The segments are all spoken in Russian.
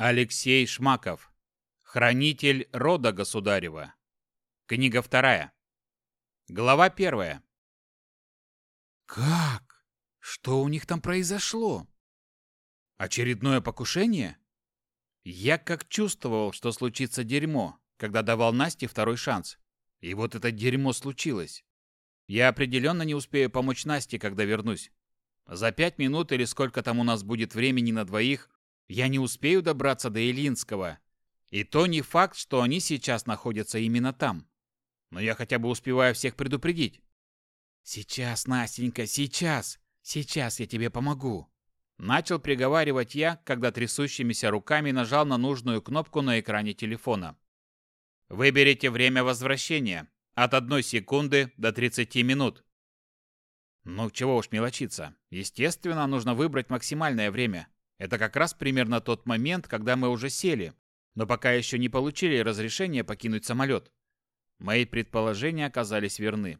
Алексей Шмаков. Хранитель рода государева. Книга вторая. Глава первая. Как? Что у них там произошло? Очередное покушение? Я как чувствовал, что случится дерьмо, когда давал Насте второй шанс. И вот это дерьмо случилось. Я определенно не успею помочь Насте, когда вернусь. За пять минут или сколько там у нас будет времени на двоих, я не успею добраться до Ильинского. И то не факт, что они сейчас находятся именно там. Но я хотя бы успеваю всех предупредить. Сейчас, Настенька, сейчас. Сейчас я тебе помогу. Начал приговаривать я, когда трясущимися руками нажал на нужную кнопку на экране телефона. Выберите время возвращения. От одной секунды до 30 минут. Ну, чего уж мелочиться. Естественно, нужно выбрать максимальное время. Это как раз примерно тот момент, когда мы уже сели, но пока еще не получили разрешения покинуть самолет. Мои предположения оказались верны.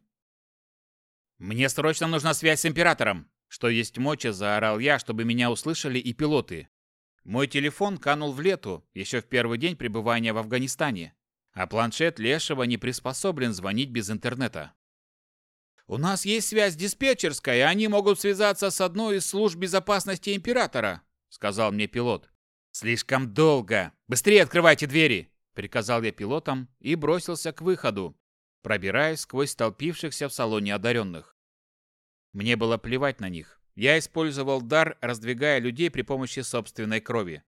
«Мне срочно нужна связь с Императором!» Что есть мочи, заорал я, чтобы меня услышали и пилоты. Мой телефон канул в лету, еще в первый день пребывания в Афганистане, а планшет Лешего не приспособлен звонить без интернета. «У нас есть связь диспетчерская, они могут связаться с одной из служб безопасности Императора», — сказал мне пилот. «Слишком долго! Быстрее открывайте двери!» — приказал я пилотам и бросился к выходу, пробираясь сквозь столпившихся в салоне одаренных. Мне было плевать на них. Я использовал дар, раздвигая людей при помощи собственной крови.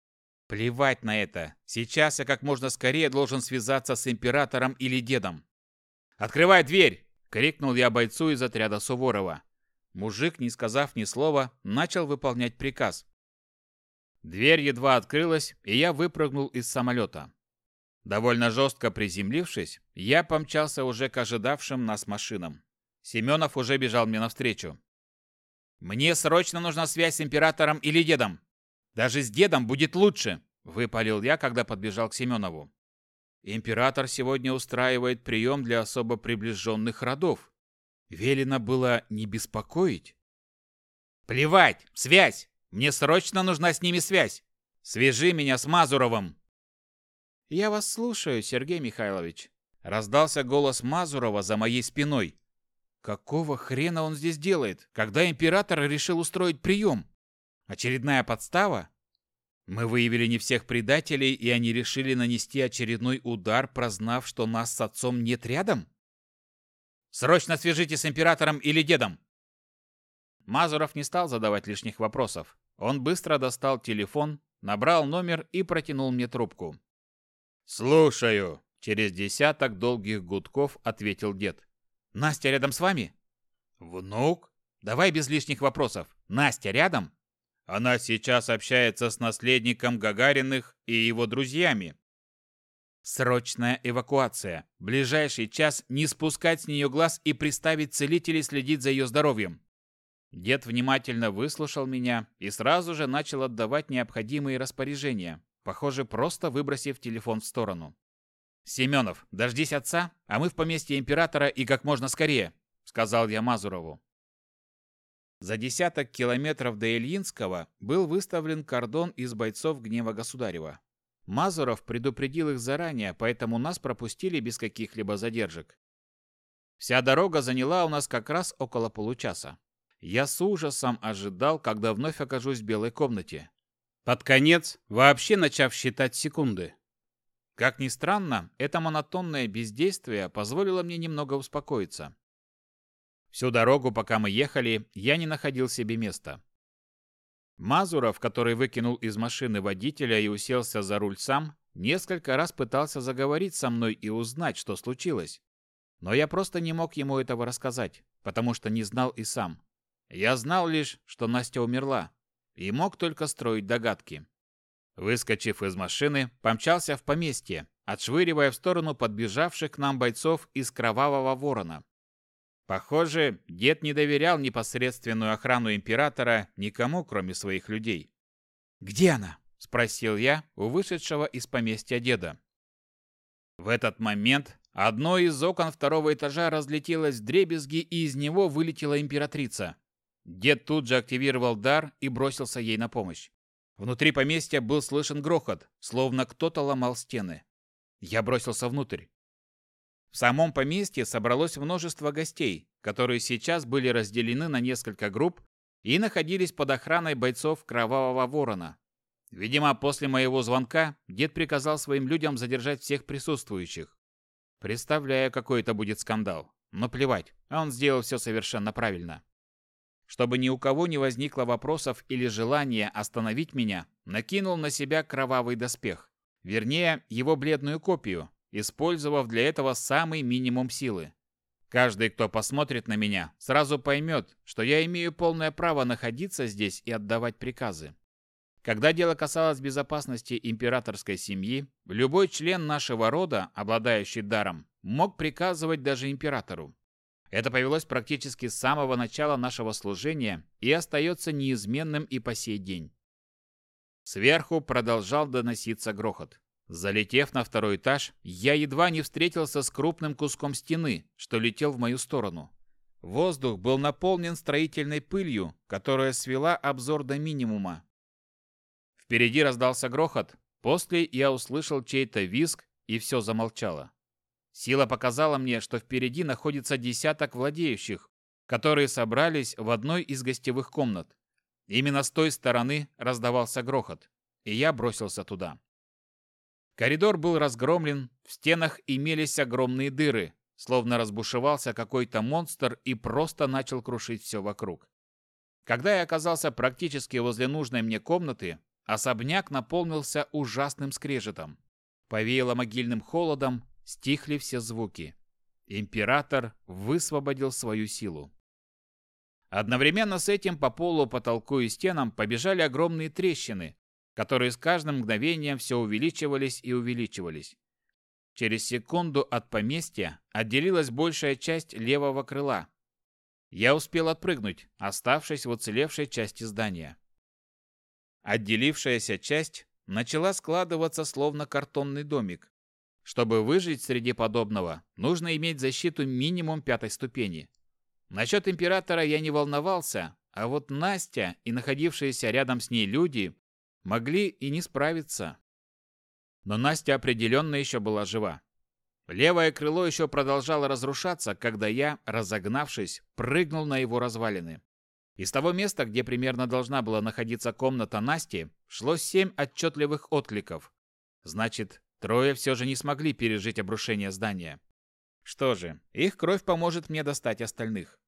Плевать на это. Сейчас я как можно скорее должен связаться с императором или дедом. «Открывай дверь!» — крикнул я бойцу из отряда Суворова. Мужик, не сказав ни слова, начал выполнять приказ. Дверь едва открылась, и я выпрыгнул из самолета. Довольно жестко приземлившись, я помчался уже к ожидавшим нас машинам. Семенов уже бежал мне навстречу. «Мне срочно нужна связь с императором или дедом. Даже с дедом будет лучше!» – выпалил я, когда подбежал к Семенову. «Император сегодня устраивает прием для особо приближенных родов. Велено было не беспокоить». «Плевать! Связь! Мне срочно нужна с ними связь! Свяжи меня с Мазуровым!» «Я вас слушаю, Сергей Михайлович», — раздался голос Мазурова за моей спиной. «Какого хрена он здесь делает, когда император решил устроить прием? Очередная подстава? Мы выявили не всех предателей, и они решили нанести очередной удар, прознав, что нас с отцом нет рядом? Срочно свяжитесь с императором или дедом!» Мазуров не стал задавать лишних вопросов. Он быстро достал телефон, набрал номер и протянул мне трубку. «Слушаю!» – через десяток долгих гудков ответил дед. «Настя рядом с вами?» «Внук?» «Давай без лишних вопросов. Настя рядом?» «Она сейчас общается с наследником Гагариных и его друзьями». «Срочная эвакуация. Ближайший час не спускать с нее глаз и приставить целителей следить за ее здоровьем». Дед внимательно выслушал меня и сразу же начал отдавать необходимые распоряжения похоже, просто выбросив телефон в сторону. «Семенов, дождись отца, а мы в поместье императора и как можно скорее», — сказал я Мазурову. За десяток километров до Ильинского был выставлен кордон из бойцов гнева государева. Мазуров предупредил их заранее, поэтому нас пропустили без каких-либо задержек. Вся дорога заняла у нас как раз около получаса. Я с ужасом ожидал, когда вновь окажусь в белой комнате. Под конец, вообще начав считать секунды. Как ни странно, это монотонное бездействие позволило мне немного успокоиться. Всю дорогу, пока мы ехали, я не находил себе места. Мазуров, который выкинул из машины водителя и уселся за руль сам, несколько раз пытался заговорить со мной и узнать, что случилось. Но я просто не мог ему этого рассказать, потому что не знал и сам. Я знал лишь, что Настя умерла, и мог только строить догадки. Выскочив из машины, помчался в поместье, отшвыривая в сторону подбежавших к нам бойцов из Кровавого Ворона. Похоже, дед не доверял непосредственную охрану императора никому, кроме своих людей. «Где она?» – спросил я у вышедшего из поместья деда. В этот момент одно из окон второго этажа разлетелось в дребезги, и из него вылетела императрица. Дед тут же активировал дар и бросился ей на помощь. Внутри поместья был слышен грохот, словно кто-то ломал стены. Я бросился внутрь. В самом поместье собралось множество гостей, которые сейчас были разделены на несколько групп и находились под охраной бойцов Кровавого Ворона. Видимо, после моего звонка дед приказал своим людям задержать всех присутствующих. Представляю, какой это будет скандал. Но плевать, он сделал все совершенно правильно. Чтобы ни у кого не возникло вопросов или желания остановить меня, накинул на себя кровавый доспех. Вернее, его бледную копию, использовав для этого самый минимум силы. Каждый, кто посмотрит на меня, сразу поймет, что я имею полное право находиться здесь и отдавать приказы. Когда дело касалось безопасности императорской семьи, любой член нашего рода, обладающий даром, мог приказывать даже императору. Это повелось практически с самого начала нашего служения и остается неизменным и по сей день. Сверху продолжал доноситься грохот. Залетев на второй этаж, я едва не встретился с крупным куском стены, что летел в мою сторону. Воздух был наполнен строительной пылью, которая свела обзор до минимума. Впереди раздался грохот, после я услышал чей-то визг, и все замолчало. Сила показала мне, что впереди находится десяток владеющих, которые собрались в одной из гостевых комнат. Именно с той стороны раздавался грохот, и я бросился туда. Коридор был разгромлен, в стенах имелись огромные дыры, словно разбушевался какой-то монстр и просто начал крушить все вокруг. Когда я оказался практически возле нужной мне комнаты, особняк наполнился ужасным скрежетом. Повеяло могильным холодом, стихли все звуки. Император высвободил свою силу. Одновременно с этим по полу, потолку и стенам побежали огромные трещины, которые с каждым мгновением все увеличивались и увеличивались. Через секунду от поместья отделилась большая часть левого крыла. Я успел отпрыгнуть, оставшись в уцелевшей части здания. Отделившаяся часть начала складываться словно картонный домик. Чтобы выжить среди подобного, нужно иметь защиту минимум пятой ступени. Насчет императора я не волновался, а вот Настя и находившиеся рядом с ней люди Могли и не справиться. Но Настя определенно еще была жива. Левое крыло еще продолжало разрушаться, когда я, разогнавшись, прыгнул на его развалины. Из того места, где примерно должна была находиться комната Насти, шло семь отчетливых откликов. Значит, трое все же не смогли пережить обрушение здания. Что же, их кровь поможет мне достать остальных.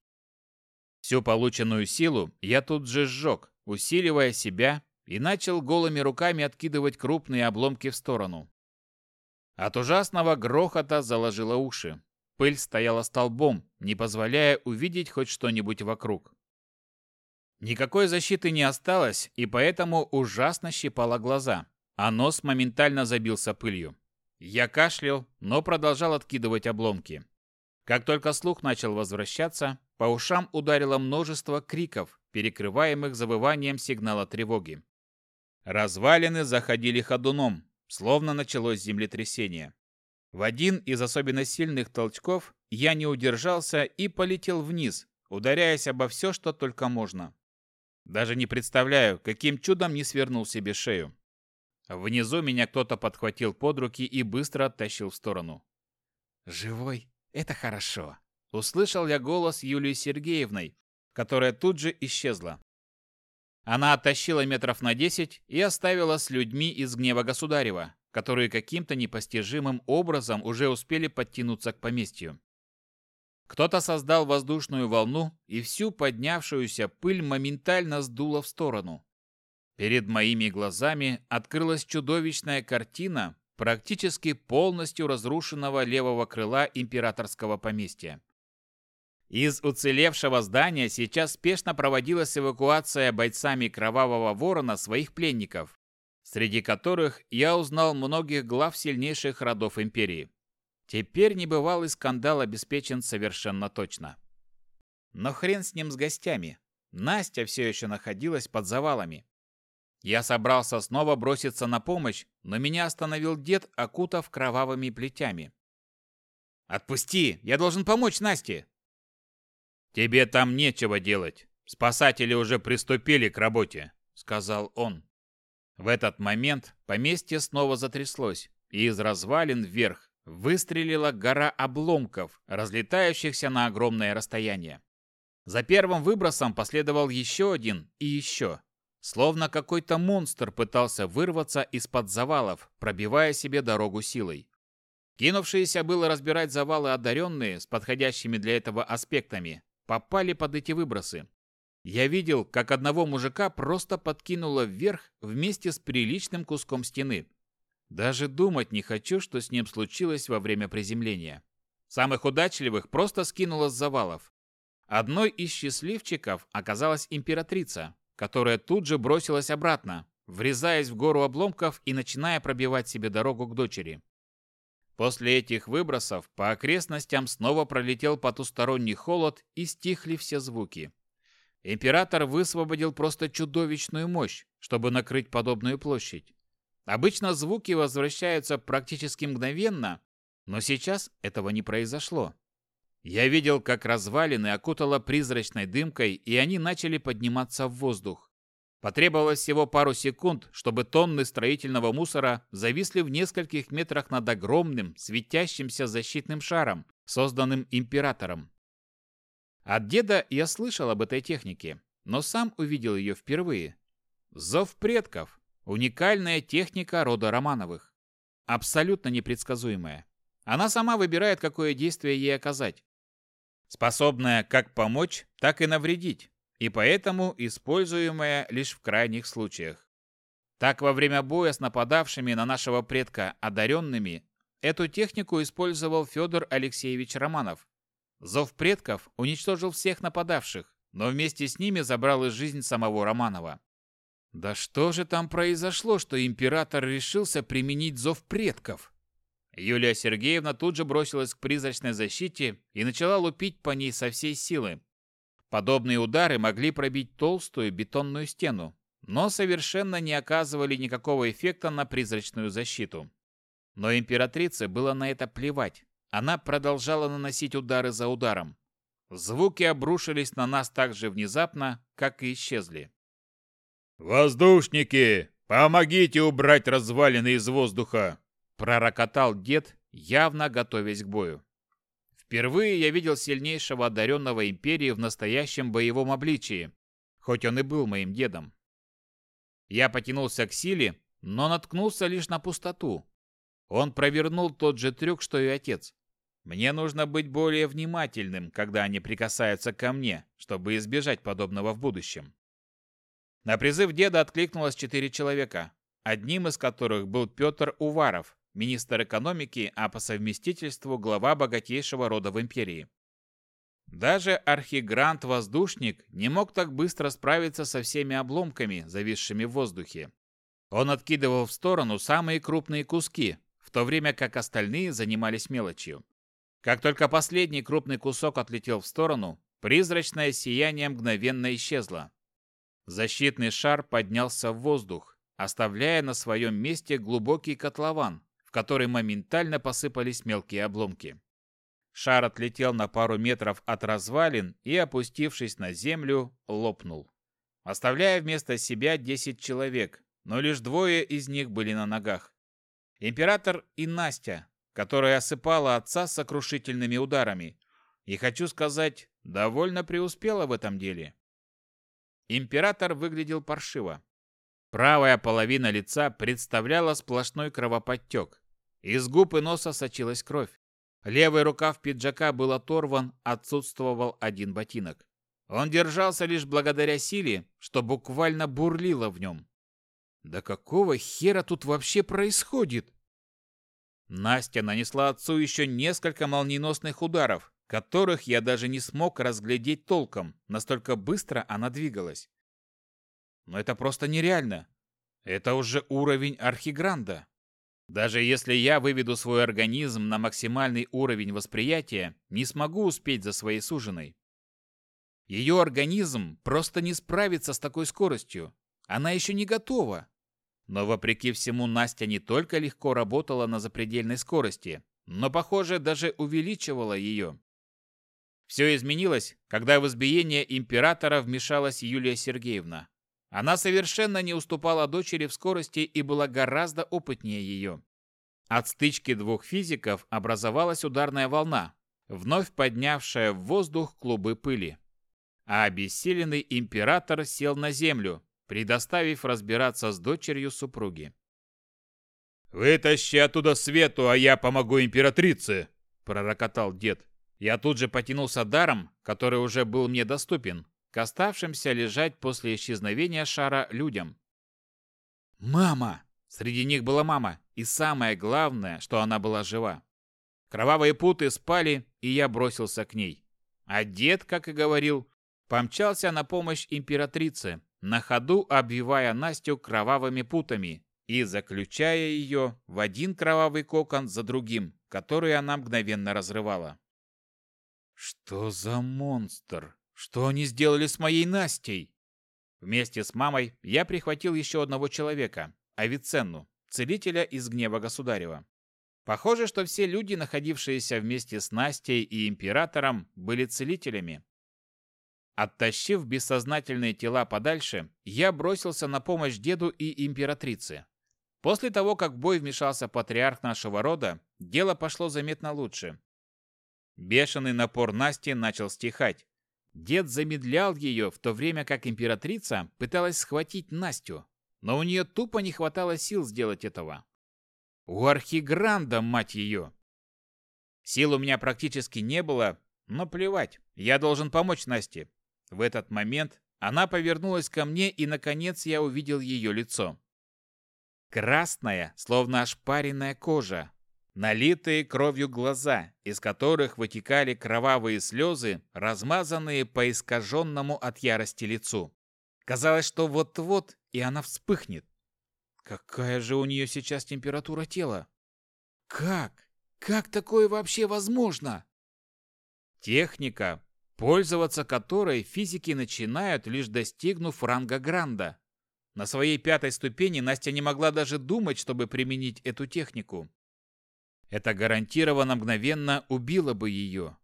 Всю полученную силу я тут же сжег, усиливая себя и начал голыми руками откидывать крупные обломки в сторону. От ужасного грохота заложило уши. Пыль стояла столбом, не позволяя увидеть хоть что-нибудь вокруг. Никакой защиты не осталось, и поэтому ужасно щипало глаза, а нос моментально забился пылью. Я кашлял, но продолжал откидывать обломки. Как только слух начал возвращаться, по ушам ударило множество криков, перекрываемых завыванием сигнала тревоги. Развалины заходили ходуном, словно началось землетрясение. В один из особенно сильных толчков я не удержался и полетел вниз, ударяясь обо все, что только можно. Даже не представляю, каким чудом не свернул себе шею. Внизу меня кто-то подхватил под руки и быстро оттащил в сторону. «Живой? Это хорошо!» Услышал я голос Юлии Сергеевны, которая тут же исчезла. Она оттащила метров на десять и оставила с людьми из гнева государева, которые каким-то непостижимым образом уже успели подтянуться к поместью. Кто-то создал воздушную волну, и всю поднявшуюся пыль моментально сдуло в сторону. Перед моими глазами открылась чудовищная картина практически полностью разрушенного левого крыла императорского поместья. Из уцелевшего здания сейчас спешно проводилась эвакуация бойцами Кровавого Ворона своих пленников, среди которых я узнал многих глав сильнейших родов империи. Теперь небывалый скандал обеспечен совершенно точно. Но хрен с ним с гостями. Настя все еще находилась под завалами. Я собрался снова броситься на помощь, но меня остановил дед, окутав кровавыми плетями. «Отпусти! Я должен помочь Насте!» «Тебе там нечего делать. Спасатели уже приступили к работе», — сказал он. В этот момент поместье снова затряслось, и из развалин вверх выстрелила гора обломков, разлетающихся на огромное расстояние. За первым выбросом последовал еще один и еще. Словно какой-то монстр пытался вырваться из-под завалов, пробивая себе дорогу силой. Кинувшиеся было разбирать завалы одаренные с подходящими для этого аспектами, попали под эти выбросы. Я видел, как одного мужика просто подкинуло вверх вместе с приличным куском стены. Даже думать не хочу, что с ним случилось во время приземления. Самых удачливых просто скинуло с завалов. Одной из счастливчиков оказалась императрица, которая тут же бросилась обратно, врезаясь в гору обломков и начиная пробивать себе дорогу к дочери. После этих выбросов по окрестностям снова пролетел потусторонний холод и стихли все звуки. Император высвободил просто чудовищную мощь, чтобы накрыть подобную площадь. Обычно звуки возвращаются практически мгновенно, но сейчас этого не произошло. Я видел, как развалины окутало призрачной дымкой, и они начали подниматься в воздух. Потребовалось всего пару секунд, чтобы тонны строительного мусора зависли в нескольких метрах над огромным, светящимся защитным шаром, созданным императором. От деда я слышал об этой технике, но сам увидел ее впервые. Зов предков – уникальная техника рода Романовых. Абсолютно непредсказуемая. Она сама выбирает, какое действие ей оказать способная как помочь, так и навредить, и поэтому используемая лишь в крайних случаях. Так, во время боя с нападавшими на нашего предка одаренными, эту технику использовал Федор Алексеевич Романов. Зов предков уничтожил всех нападавших, но вместе с ними забрал и жизнь самого Романова. Да что же там произошло, что император решился применить зов предков? Юлия Сергеевна тут же бросилась к призрачной защите и начала лупить по ней со всей силы. Подобные удары могли пробить толстую бетонную стену, но совершенно не оказывали никакого эффекта на призрачную защиту. Но императрице было на это плевать. Она продолжала наносить удары за ударом. Звуки обрушились на нас так же внезапно, как и исчезли. «Воздушники, помогите убрать развалины из воздуха!» Пророкотал дед, явно готовясь к бою. Впервые я видел сильнейшего одаренного империи в настоящем боевом обличии, хоть он и был моим дедом. Я потянулся к силе, но наткнулся лишь на пустоту. Он провернул тот же трюк, что и отец. Мне нужно быть более внимательным, когда они прикасаются ко мне, чтобы избежать подобного в будущем. На призыв деда откликнулось четыре человека, одним из которых был Петр Уваров, министр экономики, а по совместительству глава богатейшего рода в империи. Даже архигрант-воздушник не мог так быстро справиться со всеми обломками, зависшими в воздухе. Он откидывал в сторону самые крупные куски, в то время как остальные занимались мелочью. Как только последний крупный кусок отлетел в сторону, призрачное сияние мгновенно исчезло. Защитный шар поднялся в воздух, оставляя на своем месте глубокий котлован, в который моментально посыпались мелкие обломки. Шар отлетел на пару метров от развалин и, опустившись на землю, лопнул, оставляя вместо себя 10 человек, но лишь двое из них были на ногах. Император и Настя, которая осыпала отца сокрушительными ударами, и, хочу сказать, довольно преуспела в этом деле. Император выглядел паршиво. Правая половина лица представляла сплошной кровоподтек. Из губ и носа сочилась кровь. Левый рукав пиджака был оторван, отсутствовал один ботинок. Он держался лишь благодаря силе, что буквально бурлило в нем. Да какого хера тут вообще происходит? Настя нанесла отцу еще несколько молниеносных ударов, которых я даже не смог разглядеть толком, настолько быстро она двигалась. Но это просто нереально. Это уже уровень Архигранда. Даже если я выведу свой организм на максимальный уровень восприятия, не смогу успеть за своей суженой. Ее организм просто не справится с такой скоростью. Она еще не готова. Но вопреки всему Настя не только легко работала на запредельной скорости, но, похоже, даже увеличивала ее. Все изменилось, когда в избиение императора вмешалась Юлия Сергеевна. Она совершенно не уступала дочери в скорости и была гораздо опытнее ее. От стычки двух физиков образовалась ударная волна, вновь поднявшая в воздух клубы пыли. А обессиленный император сел на землю, предоставив разбираться с дочерью супруги. «Вытащи оттуда свету, а я помогу императрице!» – пророкотал дед. Я тут же потянулся даром, который уже был мне доступен, к оставшимся лежать после исчезновения шара людям. «Мама!» Среди них была мама, и самое главное, что она была жива. Кровавые путы спали, и я бросился к ней. А дед, как и говорил, помчался на помощь императрице, на ходу обвивая Настю кровавыми путами и заключая ее в один кровавый кокон за другим, который она мгновенно разрывала. «Что за монстр? Что они сделали с моей Настей?» Вместе с мамой я прихватил еще одного человека, Авиценну, целителя из гнева государева. Похоже, что все люди, находившиеся вместе с Настей и императором, были целителями. Оттащив бессознательные тела подальше, я бросился на помощь деду и императрице. После того, как в бой вмешался патриарх нашего рода, дело пошло заметно лучше. Бешеный напор Насти начал стихать. Дед замедлял ее, в то время как императрица пыталась схватить Настю, но у нее тупо не хватало сил сделать этого. У Архигранда, мать ее! Сил у меня практически не было, но плевать, я должен помочь Насте. В этот момент она повернулась ко мне, и, наконец, я увидел ее лицо. Красная, словно ошпаренная кожа, налитые кровью глаза, из которых вытекали кровавые слезы, размазанные по искаженному от ярости лицу. Казалось, что вот-вот и она вспыхнет. Какая же у нее сейчас температура тела? Как? Как такое вообще возможно? Техника, пользоваться которой физики начинают, лишь достигнув ранга Гранда. На своей пятой ступени Настя не могла даже думать, чтобы применить эту технику. Это гарантированно мгновенно убило бы ее.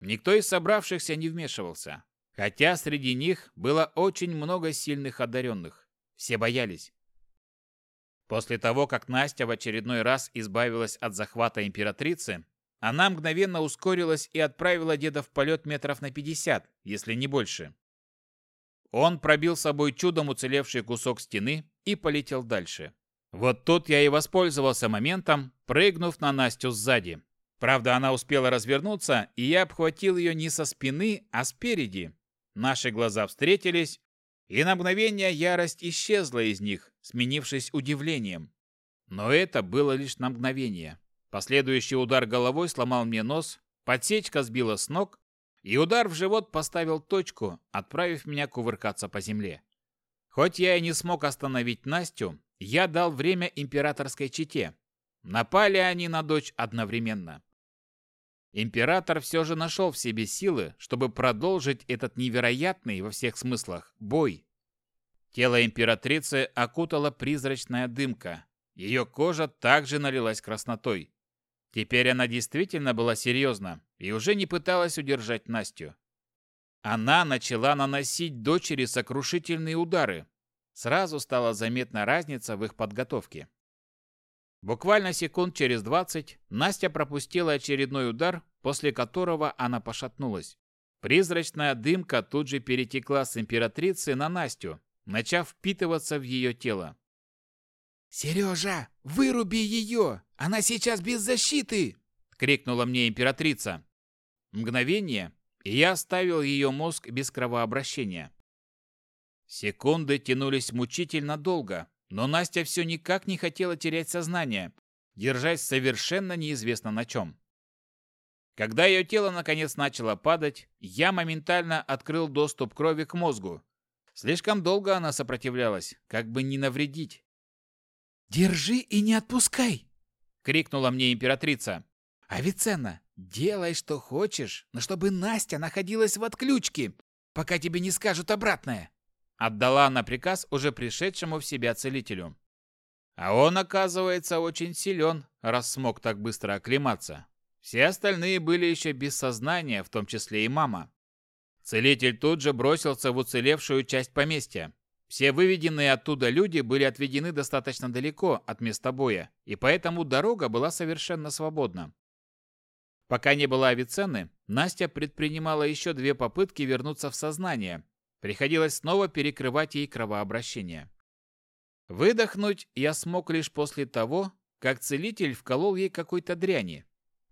Никто из собравшихся не вмешивался. Хотя среди них было очень много сильных одаренных. Все боялись. После того, как Настя в очередной раз избавилась от захвата императрицы, она мгновенно ускорилась и отправила деда в полет метров на 50, если не больше. Он пробил собой чудом уцелевший кусок стены и полетел дальше. Вот тут я и воспользовался моментом, прыгнув на Настю сзади. Правда, она успела развернуться, и я обхватил ее не со спины, а спереди, Наши глаза встретились, и на мгновение ярость исчезла из них, сменившись удивлением. Но это было лишь на мгновение. Последующий удар головой сломал мне нос, подсечка сбила с ног, и удар в живот поставил точку, отправив меня кувыркаться по земле. Хоть я и не смог остановить Настю, я дал время императорской чете. Напали они на дочь одновременно. Император все же нашел в себе силы, чтобы продолжить этот невероятный во всех смыслах бой. Тело императрицы окутала призрачная дымка. Ее кожа также налилась краснотой. Теперь она действительно была серьезна и уже не пыталась удержать Настю. Она начала наносить дочери сокрушительные удары. Сразу стала заметна разница в их подготовке. Буквально секунд через двадцать Настя пропустила очередной удар, после которого она пошатнулась. Призрачная дымка тут же перетекла с императрицы на Настю, начав впитываться в ее тело. «Сережа, выруби ее! Она сейчас без защиты!» — крикнула мне императрица. Мгновение, и я оставил ее мозг без кровообращения. Секунды тянулись мучительно долго, но Настя все никак не хотела терять сознание, держась совершенно неизвестно на чем. Когда ее тело наконец начало падать, я моментально открыл доступ крови к мозгу. Слишком долго она сопротивлялась, как бы не навредить. «Держи и не отпускай!» — крикнула мне императрица. «Авиценна, делай, что хочешь, но чтобы Настя находилась в отключке, пока тебе не скажут обратное!» Отдала она приказ уже пришедшему в себя целителю. А он, оказывается, очень силен, раз смог так быстро оклематься. Все остальные были еще без сознания, в том числе и мама. Целитель тут же бросился в уцелевшую часть поместья. Все выведенные оттуда люди были отведены достаточно далеко от места боя, и поэтому дорога была совершенно свободна. Пока не было Авиценны, Настя предпринимала еще две попытки вернуться в сознание. Приходилось снова перекрывать ей кровообращение. Выдохнуть я смог лишь после того, как целитель вколол ей какой-то дряни.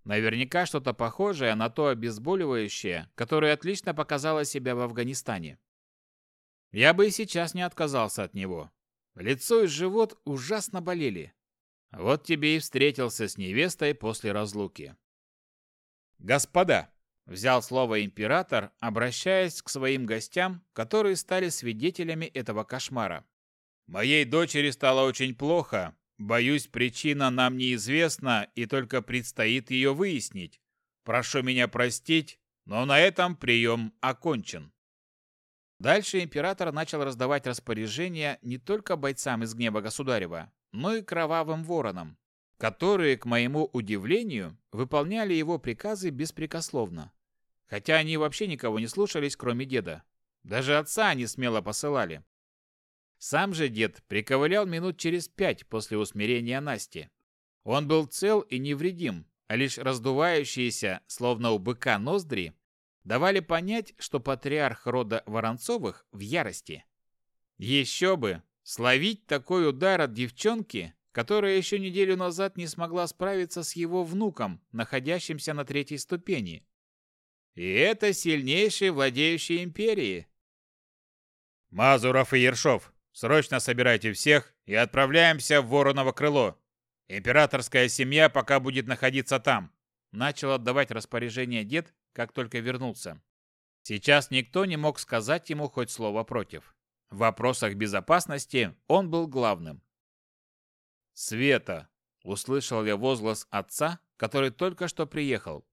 Наверняка что-то похожее на то обезболивающее, которое отлично показало себя в Афганистане. Я бы и сейчас не отказался от него. Лицо и живот ужасно болели. Вот тебе и встретился с невестой после разлуки. «Господа!» – взял слово император, обращаясь к своим гостям, которые стали свидетелями этого кошмара. «Моей дочери стало очень плохо. Боюсь, причина нам неизвестна, и только предстоит ее выяснить. Прошу меня простить, но на этом прием окончен». Дальше император начал раздавать распоряжения не только бойцам из гнева государева, но и кровавым воронам, которые, к моему удивлению, выполняли его приказы беспрекословно. Хотя они вообще никого не слушались, кроме деда. Даже отца они смело посылали. Сам же дед приковылял минут через пять после усмирения Насти. Он был цел и невредим, а лишь раздувающиеся, словно у быка ноздри, давали понять, что патриарх рода Воронцовых в ярости. Еще бы! Словить такой удар от девчонки которая еще неделю назад не смогла справиться с его внуком, находящимся на третьей ступени. И это сильнейший владеющий империей. Мазуров и Ершов, срочно собирайте всех и отправляемся в Вороново крыло. Императорская семья пока будет находиться там. Начал отдавать распоряжение дед, как только вернулся. Сейчас никто не мог сказать ему хоть слово против. В вопросах безопасности он был главным. «Света!» – услышал я возглас отца, который только что приехал.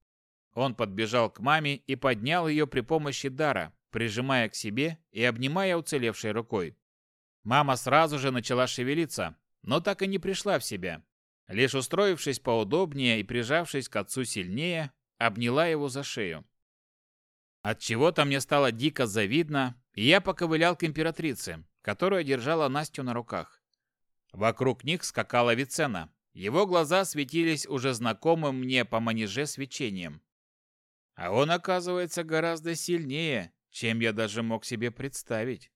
Он подбежал к маме и поднял ее при помощи дара, прижимая к себе и обнимая уцелевшей рукой. Мама сразу же начала шевелиться, но так и не пришла в себя. Лишь устроившись поудобнее и прижавшись к отцу сильнее, обняла его за шею. От чего-то мне стало дико завидно, и я поковылял к императрице, которая держала Настю на руках. Вокруг них скакала Вицена. Его глаза светились уже знакомым мне по манеже свечением. А он, оказывается, гораздо сильнее, чем я даже мог себе представить.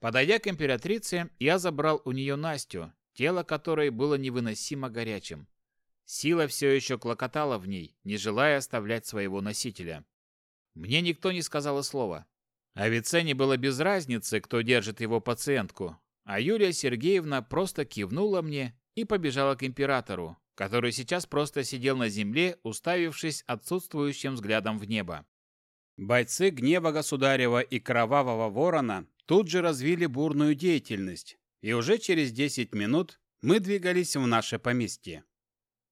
Подойдя к императрице, я забрал у нее Настю, тело которой было невыносимо горячим. Сила все еще клокотала в ней, не желая оставлять своего носителя. Мне никто не сказал и слова. А Вицене было без разницы, кто держит его пациентку, а Юлия Сергеевна просто кивнула мне и побежала к императору, который сейчас просто сидел на земле, уставившись отсутствующим взглядом в небо. Бойцы гнева государева и кровавого ворона тут же развили бурную деятельность, и уже через 10 минут мы двигались в наше поместье.